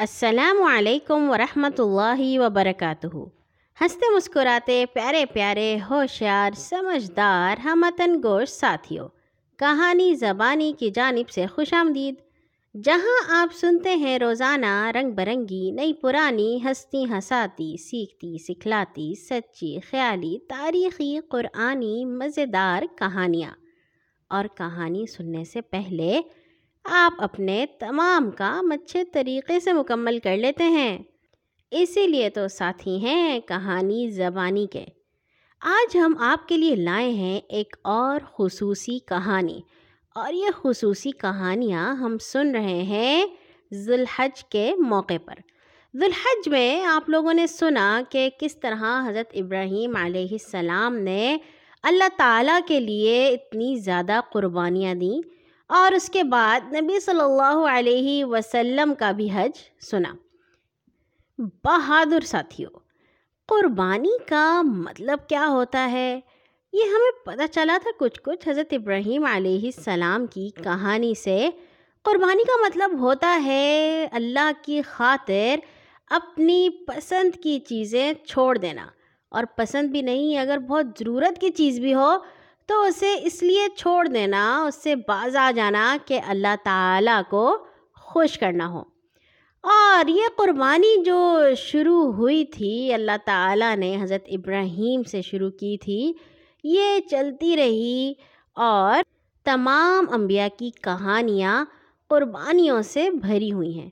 السلام علیکم ورحمۃ اللہ وبرکاتہ۔ ہنستے مسکراتے پیارے پیارے ہوشیار سمجھدار ہمتن گوش ساتھیوں کہانی زبانی کی جانب سے خوش آمدید۔ جہاں آپ سنتے ہیں روزانہ رنگ برنگی، نئی پرانی ہستی ہساتی، سیکھتی، سکھلاتی، سچی، خیالی، تاریخی، قرآنی، مزیدار کہانیاں۔ اور کہانی سننے سے پہلے آپ اپنے تمام کام اچھے طریقے سے مکمل کر لیتے ہیں۔ اسی لیے تو ساتھی ہیں کہانی زبانی کے۔ آج ہم آپ کے لیے لائے ہیں ایک اور خصوصی کہانی۔ اور یہ خصوصی کہانیاں ہم سن رہے ہیں ذوالحج کے موقع پر۔ ذوالحج میں آپ لوگوں نے سنا کہ کس طرح حضرت ابراہیم علیہ السلام نے اللہ تعالیٰ کے لیے اتنی زیادہ قربانیاں دیں۔ اور اس کے بعد نبی صلی اللہ علیہ وسلم کا بھی حج سنا۔ بہادر ساتھیوں، قربانی کا مطلب کیا ہوتا ہے؟ یہ ہمیں پتہ چلا تھا کچھ کچھ حضرت ابراہیم علیہ السلام کی کہانی سے۔ قربانی کا مطلب ہوتا ہے اللہ کی خاطر اپنی پسند کی چیزیں چھوڑ دینا۔ اور پسند بھی نہیں، اگر بہت ضرورت کی چیز بھی ہو تو اسے اس لیے چھوڑ دینا، اس سے باز آ جانا کہ اللہ تعالیٰ کو خوش کرنا ہو۔ اور یہ قربانی جو شروع ہوئی تھی، اللہ تعالیٰ نے حضرت ابراہیم سے شروع کی تھی، یہ چلتی رہی۔ اور تمام انبیاء کی کہانیاں قربانیوں سے بھری ہوئی ہیں۔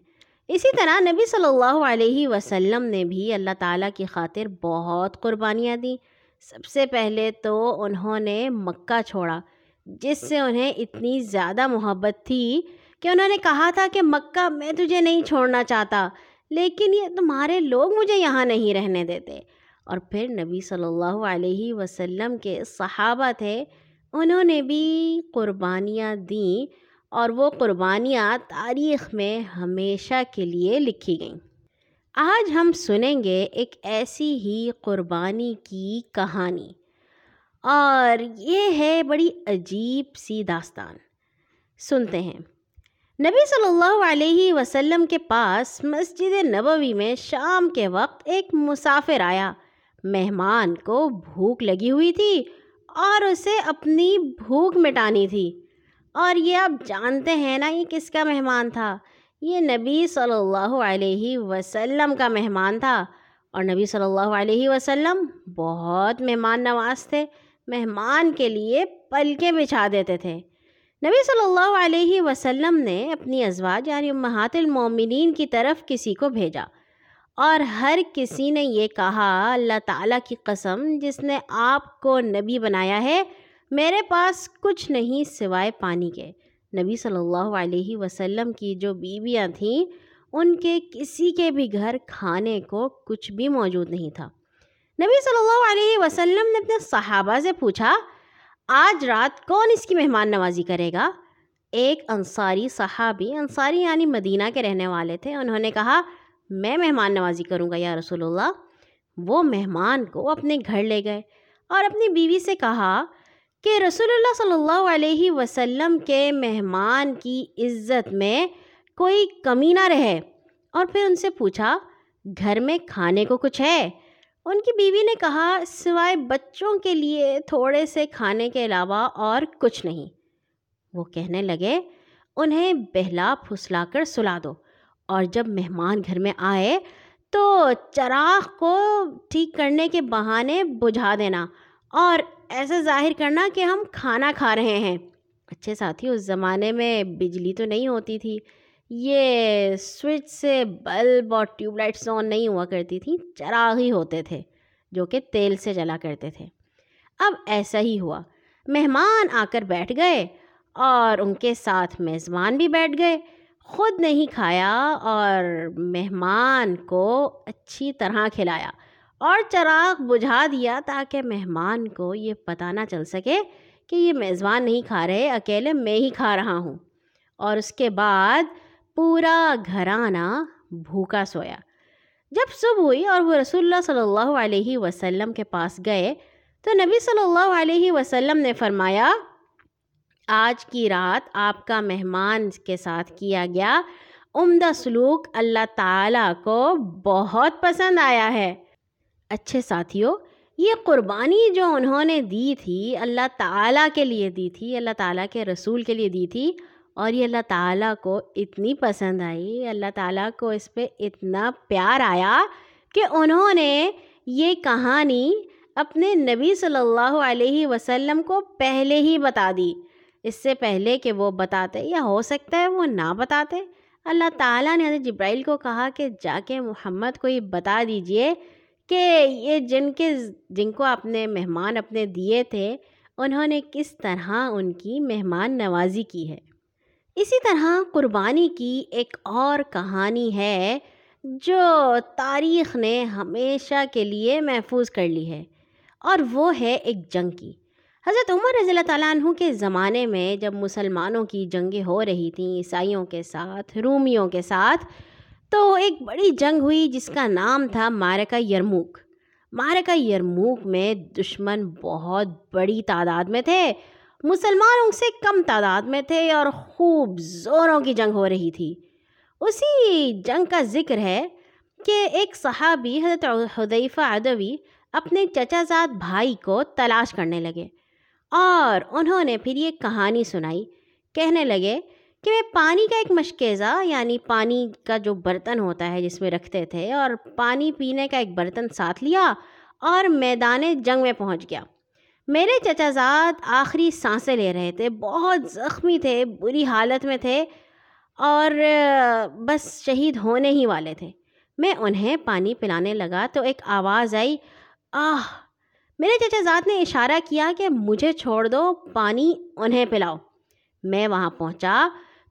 اسی طرح نبی صلی اللہ علیہ وسلم نے بھی اللہ تعالیٰ کی خاطر بہت قربانیاں دیں۔ سب سے پہلے تو انہوں نے مکہ چھوڑا، جس سے انہیں اتنی زیادہ محبت تھی کہ انہوں نے کہا تھا کہ مکہ میں تجھے نہیں چھوڑنا چاہتا، لیکن یہ تمہارے لوگ مجھے یہاں نہیں رہنے دیتے۔ اور پھر نبی صلی اللہ علیہ وسلم کے صحابہ تھے، انہوں نے بھی قربانیاں دیں اور وہ قربانیاں تاریخ میں ہمیشہ کے لیے لکھی گئیں۔ آج ہم سنیں گے ایک ایسی ہی قربانی کی کہانی۔ اور یہ ہے بڑی عجیب سی داستان۔ سنتے ہیں۔ نبی صلی اللہ علیہ وسلم کے پاس مسجد نبوی میں شام کے وقت ایک مسافر آیا۔ مہمان کو بھوک لگی ہوئی تھی اور اسے اپنی بھوک مٹانی تھی۔ اور یہ آپ جانتے ہیں نا یہ کس کا مہمان تھا؟ یہ نبی صلی اللہ علیہ وسلم کا مہمان تھا اور نبی صلی اللہ علیہ وسلم بہت مہمان نواز تھے، مہمان کے لیے پلکیں بچھا دیتے تھے۔ نبی صلی اللہ علیہ وسلم نے اپنی ازواج یعنی امہات المومنین کی طرف کسی کو بھیجا اور ہر کسی نے یہ کہا، اللہ تعالیٰ کی قسم، جس نے آپ کو نبی بنایا ہے، میرے پاس کچھ نہیں سوائے پانی کے۔ نبی صلی اللہ علیہ وسلم کی جو بیویاں تھیں، ان کے کسی کے بھی گھر کھانے کو کچھ بھی موجود نہیں تھا۔ نبی صلی اللہ علیہ وسلم نے اپنے صحابہ سے پوچھا، آج رات کون اس کی مہمان نوازی کرے گا؟ ایک انصاری صحابی، انصاری یعنی مدینہ کے رہنے والے تھے، انہوں نے کہا، میں مہمان نوازی کروں گا یا رسول اللہ۔ وہ مہمان کو اپنے گھر لے گئے اور اپنی بیوی سے کہا کہ رسول اللہ صلی اللہ علیہ وسلم کے مہمان کی عزت میں کوئی کمی نہ رہے۔ اور پھر ان سے پوچھا، گھر میں کھانے کو کچھ ہے؟ ان کی بیوی نے کہا، سوائے بچوں کے لیے تھوڑے سے کھانے کے علاوہ اور کچھ نہیں۔ وہ کہنے لگے، انہیں بہلا پھسلا کر سلا دو۔ اور جب مہمان گھر میں آئے تو چراغ کو ٹھیک کرنے کے بہانے بجھا دینا۔ اور ایسا ظاہر کرنا کہ ہم کھانا کھا رہے ہیں۔ اچھے ساتھی، اس زمانے میں بجلی تو نہیں ہوتی تھی۔ یہ سوئچ سے بلب اور ٹیوب لائٹس آن نہیں ہوا کرتی تھیں، چراغ ہی ہوتے تھے جو کہ تیل سے جلا کرتے تھے۔ اب ایسا ہی ہوا۔ مہمان آ کر بیٹھ گئے اور ان کے ساتھ میزبان بھی بیٹھ گئے۔ خود نہیں کھایا اور مہمان کو اچھی طرح کھلایا۔ اور چراغ بجھا دیا تاکہ مہمان کو یہ پتہ نہ چل سکے کہ یہ میزبان نہیں کھا رہے، اکیلے میں ہی کھا رہا ہوں۔ اور اس کے بعد پورا گھرانہ بھوکا سویا۔ جب صبح ہوئی اور وہ رسول اللہ صلی اللہ علیہ وسلم کے پاس گئے تو نبی صلی اللہ علیہ وسلم نے فرمایا، آج کی رات آپ کا مہمان کے ساتھ کیا گیا، عمدہ سلوک اللہ تعالیٰ کو بہت پسند آیا ہے۔ اچھے ساتھیوں، یہ قربانی جو انہوں نے دی تھی، اللہ تعالیٰ کے لیے دی تھی، اللہ تعالیٰ کے رسول کے لیے دی تھی، اور یہ اللہ تعالیٰ کو اتنی پسند آئی، اللہ تعالیٰ کو اس پہ اتنا پیار آیا کہ انہوں نے یہ کہانی اپنے نبی صلی اللہ علیہ وسلم کو پہلے ہی بتا دی۔ اس سے پہلے کہ وہ بتاتے یا ہو سکتا ہے وہ نہ بتاتے۔ اللہ تعالیٰ نے حضرت جبرائیل کو کہا کہ جا کے محمد کو یہ بتا دیجیے کہ یہ جن کے جن کو اپنے مہمان اپنے دیے تھے، انہوں نے کس طرح ان کی مہمان نوازی کی ہے؟ اسی طرح قربانی کی ایک اور کہانی ہے جو تاریخ نے ہمیشہ کے لیے محفوظ کر لی ہے، اور وہ ہے ایک جنگ کی۔ حضرت عمر رضی اللہ تعالیٰ عنہ کے زمانے میں جب مسلمانوں کی جنگیں ہو رہی تھیں، عیسائیوں کے ساتھ، رومیوں کے ساتھ تو ایک بڑی جنگ ہوئی جس کا نام تھا مارکہ یرموک۔ مارکہ یرموک میں دشمن بہت بڑی تعداد میں تھے۔ مسلمان ان سے کم تعداد میں تھے اور خوب زوروں کی جنگ ہو رہی تھی۔ اسی جنگ کا ذکر ہے کہ ایک صحابی حضرت حدیفہ ادوی اپنے چچا زاد بھائی کو تلاش کرنے لگے اور انہوں نے پھر یہ کہانی سنائی۔ کہنے لگے کہ میں پانی کا ایک مشکیزہ یعنی پانی کا جو برتن ہوتا ہے جس میں رکھتے تھے، اور پانی پینے کا ایک برتن ساتھ لیا اور میدان جنگ میں پہنچ گیا۔ میرے چچا زاد آخری سانسیں لے رہے تھے، بہت زخمی تھے، بری حالت میں تھے اور بس شہید ہونے ہی والے تھے۔ میں انہیں پانی پلانے لگا تو ایک آواز آئی، آہ! میرے چچا زاد نے اشارہ کیا کہ مجھے چھوڑ دو، پانی انہیں پلاؤ۔ میں وہاں پہنچا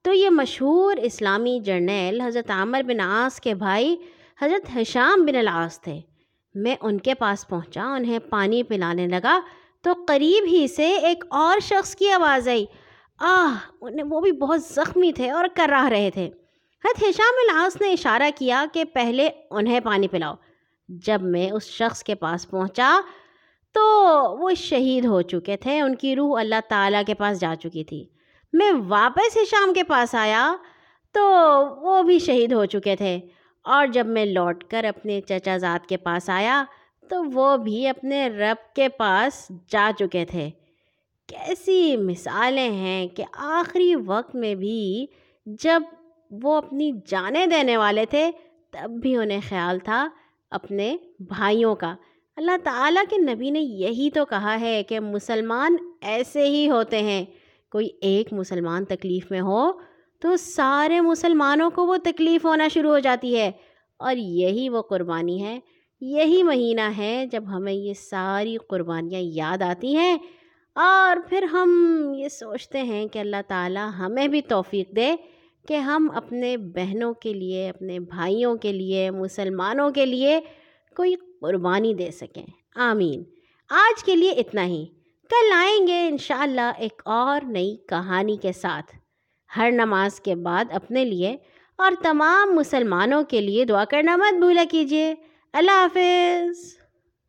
تو یہ مشہور اسلامی جرنیل حضرت عامر بن آس کے بھائی حضرت حشام بن العاص تھے۔ میں ان کے پاس پہنچا، انہیں پانی پلانے لگا تو قریب ہی سے ایک اور شخص کی آواز آئی۔ آہ، انہیں وہ بھی بہت زخمی تھے اور کر رہے تھے۔ حضرت حشام العاص نے اشارہ کیا کہ پہلے انہیں پانی پلاؤ۔ جب میں اس شخص کے پاس پہنچا تو وہ شہید ہو چکے تھے۔ ان کی روح اللہ تعالیٰ کے پاس جا چکی تھی۔ میں واپس شام کے پاس آیا تو وہ بھی شہید ہو چکے تھے۔ اور جب میں لوٹ کر اپنے چچا زاد کے پاس آیا تو وہ بھی اپنے رب کے پاس جا چکے تھے۔ کیسی مثالیں ہیں کہ آخری وقت میں بھی جب وہ اپنی جانیں دینے والے تھے تب بھی انہیں خیال تھا اپنے بھائیوں کا۔ اللہ تعالیٰ کے نبی نے یہی تو کہا ہے کہ مسلمان ایسے ہی ہوتے ہیں۔ کوئی ایک مسلمان تکلیف میں ہو تو سارے مسلمانوں کو وہ تکلیف ہونا شروع ہو جاتی ہے۔ اور یہی وہ قربانی ہے، یہی مہینہ ہے جب ہمیں یہ ساری قربانیاں یاد آتی ہیں۔ اور پھر ہم یہ سوچتے ہیں کہ اللہ تعالیٰ ہمیں بھی توفیق دے کہ ہم اپنے بہنوں کے لیے، اپنے بھائیوں کے لیے، مسلمانوں کے لیے کوئی قربانی دے سکیں۔ آمین۔ آج کے لیے اتنا ہی۔ کل آئیں گے انشاءاللہ ایک اور نئی کہانی کے ساتھ۔ ہر نماز کے بعد اپنے لیے اور تمام مسلمانوں کے لیے دعا کرنا مت بھولا کیجیے۔ اللہ حافظ۔